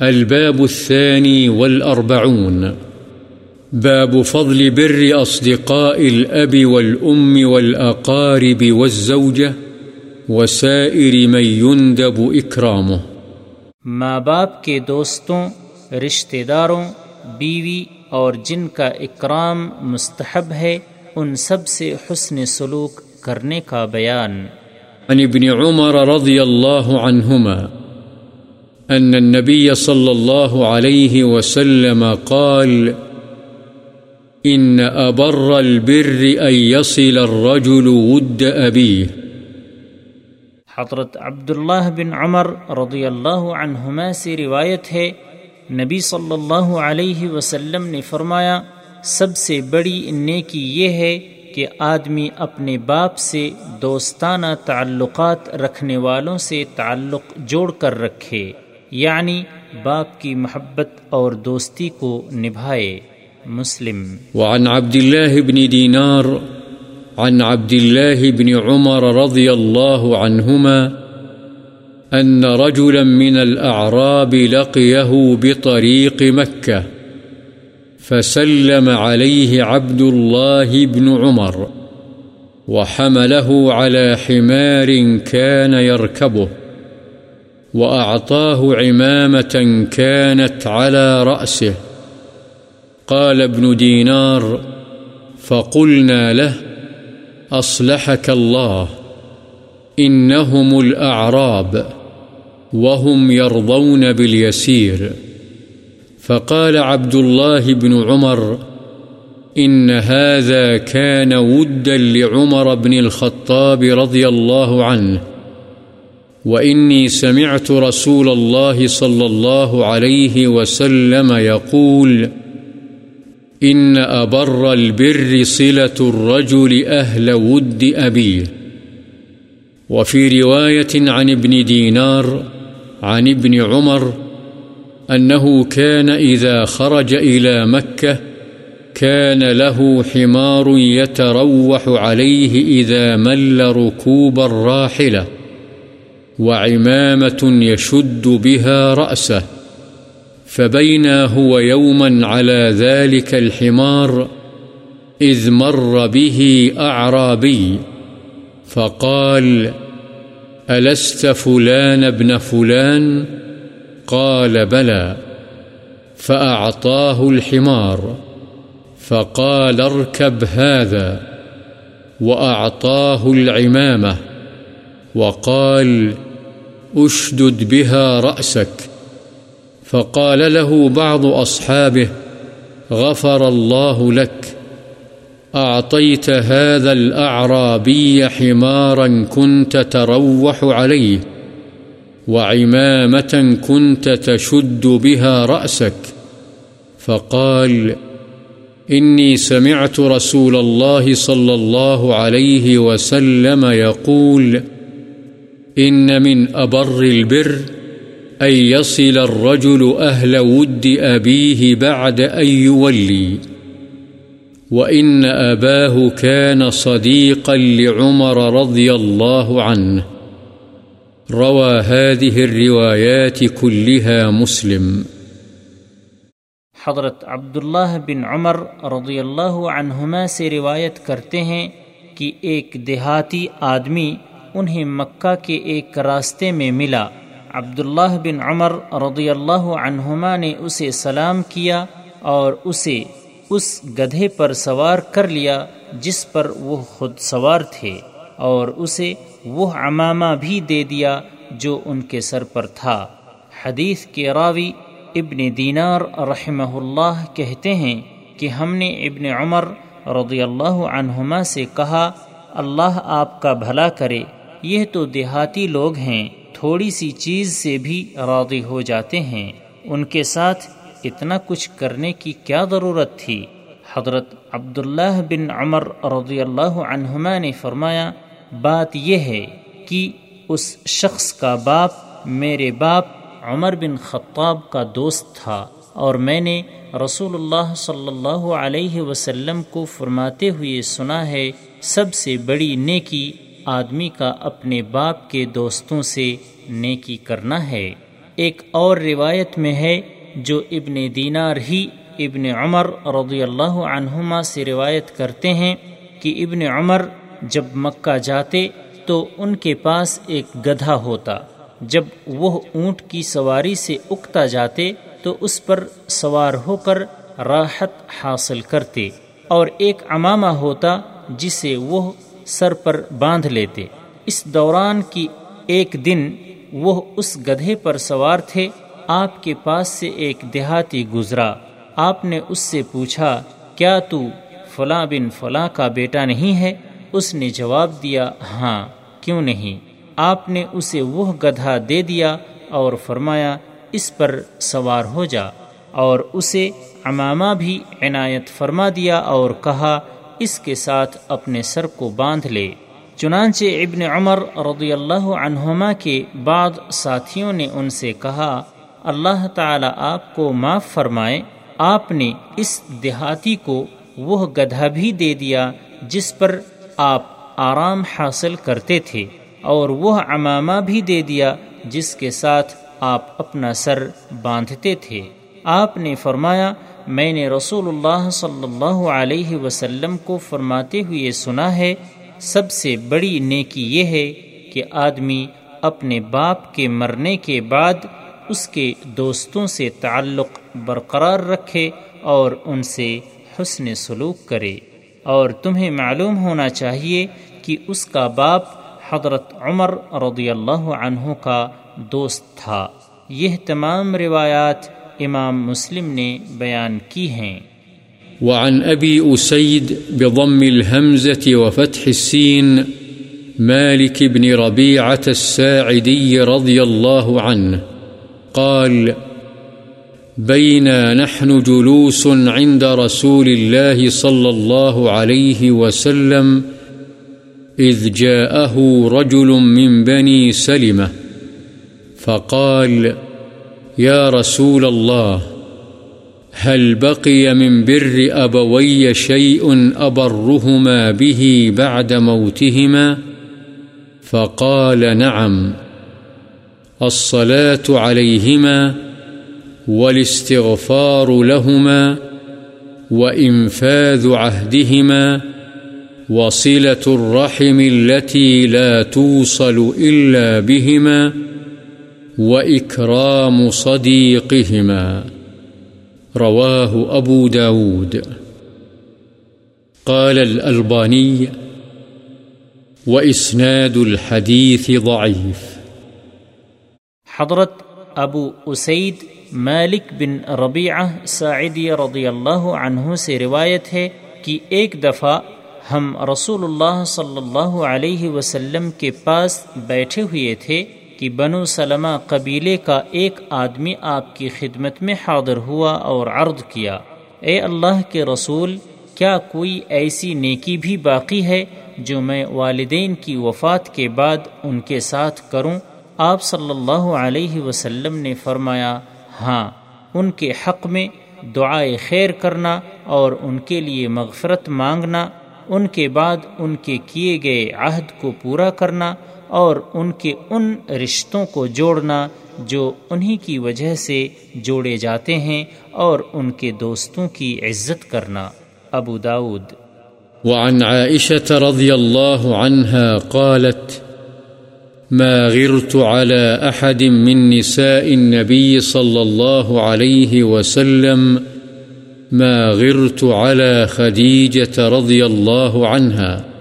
الباب الثاني والأربعون. باب فضل بر أصدقاء الأب والأم والأقارب والزوجة وسائر من يندب إكرامه. ماں باپ کے دوستوں رشتہ داروں بیوی اور جن کا اکرام مستحب ہے ان سب سے حسن سلوک کرنے کا بیان۔ عن ابن عمر رضي الله عنهما أن النبي صلى الله عليه وسلم قال، إن أبر البر أن يصل الرجل ود أبيه. حضرت عبداللہ بن عمر رضی اللہ عنہما سے روایت ہے، نبی صلی اللہ علیہ وسلم نے فرمایا، سب سے بڑی نیکی یہ ہے کہ آدمی اپنے باپ سے دوستانہ تعلقات رکھنے والوں سے تعلق جوڑ کر رکھے۔ یعنی باپ کی محبت اور دوستی کو نبھائے مسلم۔ وعن عبد الله بن دينار عن عبد الله بن عمر رضي الله عنهما أن رجلا من الأعراب لقيه بطريق مكة فسلم عليه عبد الله بن عمر وحمله على حمار كان يركبه وأعطاه عمامة كانت على رأسه. قال ابن دينار، فقلنا له، أصلحك الله، إنهم الأعراب، وهم يرضون باليسير. فقال عبد الله بن عمر، إن هذا كان ودا لعمر بن الخطاب رضي الله عنه. وإني سمعت رسول الله صلى الله عليه وسلم يقول، إن أبر البر صلة الرجل أهل ود أبيه. وفي رواية عن ابن دينار، عن ابن عمر، أنه كان إذا خرج إلى مكة، كان له حمار يتروح عليه إذا مل ركوب الراحلة. وعمامة يشد بها رأسه فبينا هو يوما على ذلك الحمار إذ مر به أعرابي، فقال ألست فلان ابن فلان؟ قال بلى، فأعطاه الحمار، فقال اركب هذا، وأعطاه العمامة. وقال، أشدد بها رأسك. فقال له بعض أصحابه، غفر الله لك، أعطيت هذا الأعرابي حمارا كنت تروح عليه، وعمامة كنت تشد بها رأسك. فقال، إني سمعت رسول الله صلى الله عليه وسلم يقول إن من أبر البر أن يصل الرجل أهل ود أبيه بعد أن يولي، وإن أباه كان صديقا لعمر رضي الله عنه. روى هذه الروايات كلها مسلم. حضرت عبداللہ بن عمر رضی اللہ عنہما سے روایت کرتے ہیں کہ ایک دیہاتی آدمی انہیں مکہ کے ایک راستے میں ملا۔ عبداللہ بن عمر رضی اللہ عنہما نے اسے سلام کیا اور اسے اس گدھے پر سوار کر لیا جس پر وہ خود سوار تھے اور اسے وہ امامہ بھی دے دیا جو ان کے سر پر تھا۔ حدیث کے راوی ابن دینار رحمہ اللہ کہتے ہیں کہ ہم نے ابن عمر رضی اللہ عنہما سے کہا، اللہ آپ کا بھلا کرے۔ یہ تو دیہاتی لوگ ہیں، تھوڑی سی چیز سے بھی راضی ہو جاتے ہیں۔ ان کے ساتھ اتنا کچھ کرنے کی کیا ضرورت تھی؟ حضرت عبداللہ بن عمر رضی اللہ عنہما نے فرمایا، بات یہ ہے کہ اس شخص کا باپ میرے باپ عمر بن خطاب کا دوست تھا اور میں نے رسول اللہ صلی اللہ علیہ وسلم کو فرماتے ہوئے سنا ہے، سب سے بڑی نیکی آدمی کا اپنے باپ کے دوستوں سے نیکی کرنا ہے۔ ایک اور روایت میں ہے جو ابن دینار ہی ابن عمر رضی اللہ عنہما سے روایت کرتے ہیں کہ ابن عمر جب مکہ جاتے تو ان کے پاس ایک گدھا ہوتا۔ جب وہ اونٹ کی سواری سے اکتا جاتے تو اس پر سوار ہو کر راحت حاصل کرتے اور ایک امامہ ہوتا جسے وہ سر پر باندھ لیتے۔ اس دوران کی ایک دن وہ اس گدھے پر سوار تھے، آپ کے پاس سے ایک دیہاتی گزرا۔ آپ نے اس سے پوچھا، کیا تو فلاں بن فلاں کا بیٹا نہیں ہے؟ اس نے جواب دیا ہاں کیوں نہیں؟ آپ نے اسے وہ گدھا دے دیا اور فرمایا، اس پر سوار ہو جا۔ اور اسے امامہ بھی عنایت فرما دیا اور کہا اس کے ساتھ اپنے سر کو باندھ لے۔ چنانچہ ابن عمر رضی اللہ عنہما کے بعد ساتھیوں نے ان سے کہا، اللہ تعالی آپ کو معاف فرمائے، آپ نے اس دیہاتی کو وہ گدھا بھی دے دیا جس پر آپ آرام حاصل کرتے تھے، اور وہ امامہ بھی دے دیا جس کے ساتھ آپ اپنا سر باندھتے تھے۔ آپ نے فرمایا میں نے رسول اللہ صلی اللہ علیہ وسلم کو فرماتے ہوئے سنا ہے، سب سے بڑی نیکی یہ ہے کہ آدمی اپنے باپ کے مرنے کے بعد اس کے دوستوں سے تعلق برقرار رکھے اور ان سے حسن سلوک کرے۔ اور تمہیں معلوم ہونا چاہیے کہ اس کا باپ حضرت عمر رضی اللہ عنہ کا دوست تھا۔ یہ تمام روایات امام مسلم نے بیان کی ہیں۔ وعن أبي أسيد بضم الهمزة وفتح السين مالك بن ربيعة الساعدي رضي الله عنه قال بينا نحن جلوس عند رسول الله صلى الله عليه وسلم إذ جاءه رجل من بني سلمة فقال يا رسول الله، هل بقي من بر أبوي شيء أبرهما به بعد موتهما؟ فقال نعم. الصلاة عليهما والاستغفار لهما وإنفاذ عهدهما وصلة الرحم التي لا توصل إلا بهما وإكرام صديقهما، رواه أبو داود قال الألباني، وإسناد الحديث ضعيف. حضرت ابو اسید مالک بن ربیعہ سعیدی رضی اللہ عنہ سے روایت ہے کہ ایک دفعہ ہم رسول اللہ صلی اللہ علیہ وسلم کے پاس بیٹھے ہوئے تھے کہ بنو سلمہ قبیلے کا ایک آدمی آپ کی خدمت میں حاضر ہوا اور عرض کیا، اے اللہ کے رسول، کیا کوئی ایسی نیکی بھی باقی ہے جو میں والدین کی وفات کے بعد ان کے ساتھ کروں؟ آپ صلی اللہ علیہ وسلم نے فرمایا ہاں ان کے حق میں دعائے خیر کرنا اور ان کے لیے مغفرت مانگنا، ان کے بعد ان کے کیے گئے عہد کو پورا کرنا اور ان کے ان رشتوں کو جوڑنا جو انہی کی وجہ سے جوڑے جاتے ہیں اور ان کے دوستوں کی عزت کرنا۔ ابو داود وعن عائشة رضي الله عنها قالت، ما غرت على أحد من نساء النبي صلى الله عليه وسلم، ما غرت على خديجة رضي الله عنها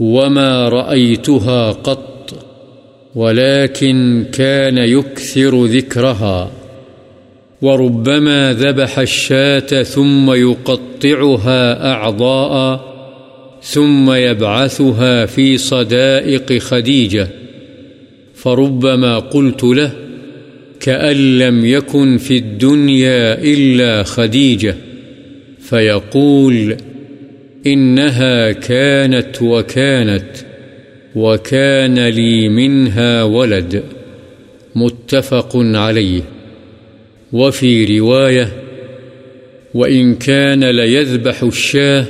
وما رأيتها قط ولكن كان يكثر ذكرها وربما ذبح الشاة ثم يقطعها أعضاء ثم يبعثها في صدائق خديجة فربما قلت له كأن لم يكن في الدنيا إلا خديجة فيقول إنها كانت وكانت وكان لي منها ولد متفق عليه. وفي رواية وإن كان ليذبح الشاه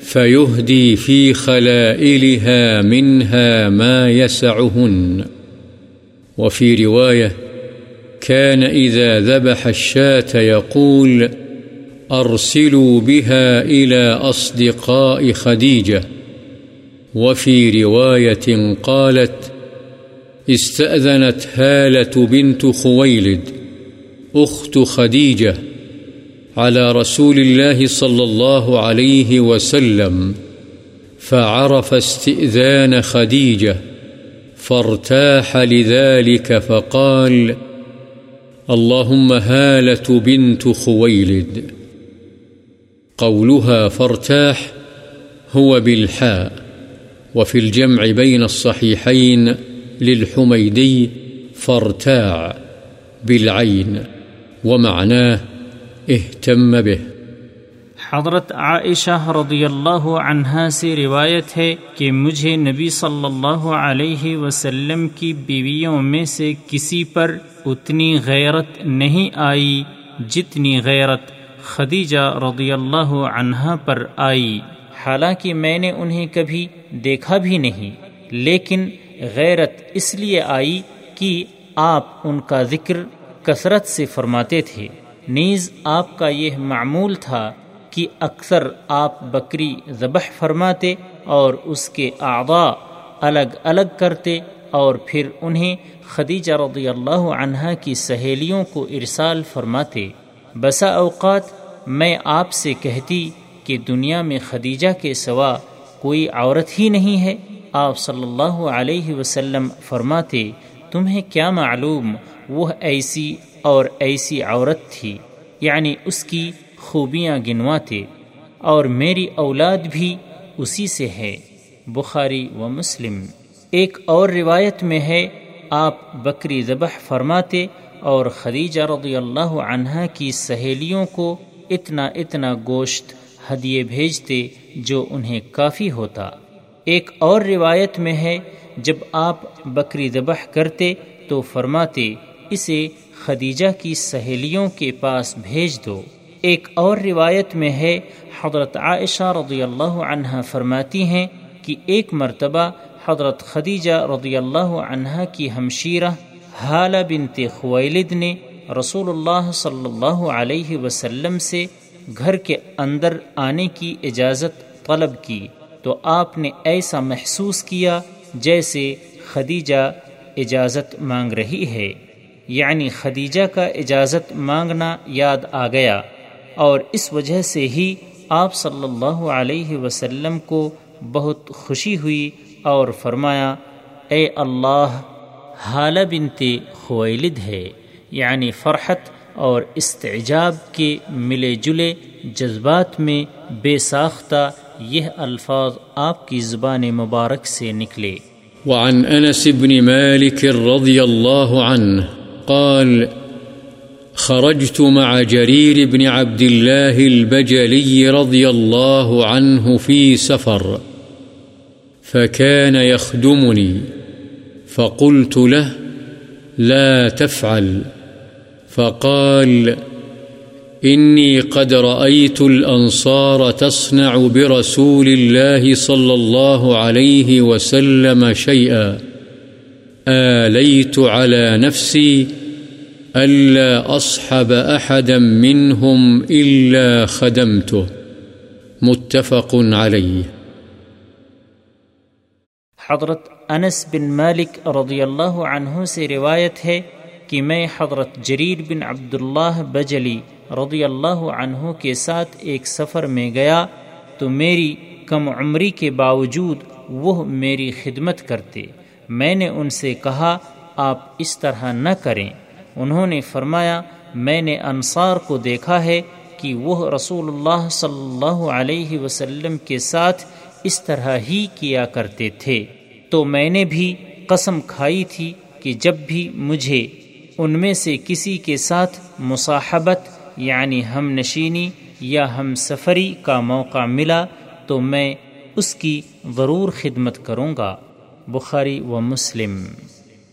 فيهدي في خلائلها منها ما يسعهن. وفي رواية كان إذا ذبح الشاة يقول أرسلوا بها إلى أصدقاء خديجة وفي رواية قالت، استأذنت هالة بنت خويلد، أخت خديجة، على رسول الله صلى الله عليه وسلم، فعرف استئذان خديجة، فارتاح لذلك فقال، اللهم هالة بنت خويلد. قولها فارتاح هو بالحاء، وفي الجمع بين الصحيحين للحميدي فارتاع بالعين، ومعناه اهتم به. حضرت عائشہ رضی اللہ عنہا سے روایت ہے کہ مجھے نبی صلی اللہ علیہ وسلم کی بیویوں میں سے کسی پر اتنی غیرت نہیں آئی جتنی غیرت خدیجہ رضی اللہ عنہا پر آئی۔ حالانکہ میں نے انہیں کبھی دیکھا بھی نہیں، لیکن غیرت اس لیے آئی کہ آپ ان کا ذکر کثرت سے فرماتے تھے۔ نیز آپ کا یہ معمول تھا کہ اکثر آپ بکری ذبح فرماتے اور اس کے اعضاء الگ الگ کرتے اور پھر انہیں خدیجہ رضی اللہ عنہ کی سہیلیوں کو ارسال فرماتے۔ بسا اوقات میں آپ سے کہتی کہ دنیا میں خدیجہ کے سوا کوئی عورت ہی نہیں ہے۔ آپ صلی اللہ علیہ وسلم فرماتے، تمہیں کیا معلوم، وہ ایسی اور ایسی عورت تھی۔ یعنی اس کی خوبیاں گنواتے۔ اور میری اولاد بھی اسی سے ہے۔ بخاری و مسلم۔ ایک اور روایت میں ہے، آپ بکری ذبح فرماتے اور خدیجہ رضی اللہ عنہ کی سہیلیوں کو اتنا اتنا گوشت ہدیے بھیجتے جو انہیں کافی ہوتا۔ ایک اور روایت میں ہے، جب آپ بکری ذبح کرتے تو فرماتے، اسے خدیجہ کی سہیلیوں کے پاس بھیج دو۔ ایک اور روایت میں ہے، حضرت عائشہ رضی اللہ عنہ فرماتی ہیں کہ ایک مرتبہ حضرت خدیجہ رضی اللہ عنہ کی ہمشیرہ حالہ بنت خویلد نے رسول اللہ صلی اللہ علیہ وسلم سے گھر کے اندر آنے کی اجازت طلب کی تو آپ نے ایسا محسوس کیا جیسے خدیجہ اجازت مانگ رہی ہے۔ یعنی خدیجہ کا اجازت مانگنا یاد آ گیا اور اس وجہ سے ہی آپ صلی اللہ علیہ وسلم کو بہت خوشی ہوئی اور فرمایا، اے اللہ حالہ بنت خویلد ہے۔ یعنی فرحت اور استعجاب کے ملے جلے جذبات میں بے ساختہ یہ الفاظ آپ کی زبان مبارک سے نکلے۔ وعن انس بن مالك رضي الله عنه قال، خرجت مع جرير بن عبد الله البجلي رضي الله عنه في سفر فكان يخدمني فقلت له لا تفعل۔ فقال، إني قد رأيت الأنصار تصنع برسول الله صلى الله عليه وسلم شيئا، آليت على نفسي ألا أصحب أحدا منهم إلا خدمته. متفق عليه. حضرت انس بن مالک رضی اللہ عنہ سے روایت ہے کہ میں حضرت جریر بن عبداللہ بجلی رضی اللہ عنہ کے ساتھ ایک سفر میں گیا تو میری کم عمری کے باوجود وہ میری خدمت کرتے۔ میں نے ان سے کہا، آپ اس طرح نہ کریں۔ انہوں نے فرمایا، میں نے انصار کو دیکھا ہے کہ وہ رسول اللہ صلی اللہ علیہ وسلم کے ساتھ اس طرح ہی کیا کرتے تھے۔ تو میں نے بھی قسم کھائی تھی کہ جب بھی مجھے ان میں سے کسی کے ساتھ مصاحبت یعنی ہم نشینی یا ہم سفری کا موقع ملا تو میں اس کی ضرور خدمت کروں گا۔ بخاری و مسلم۔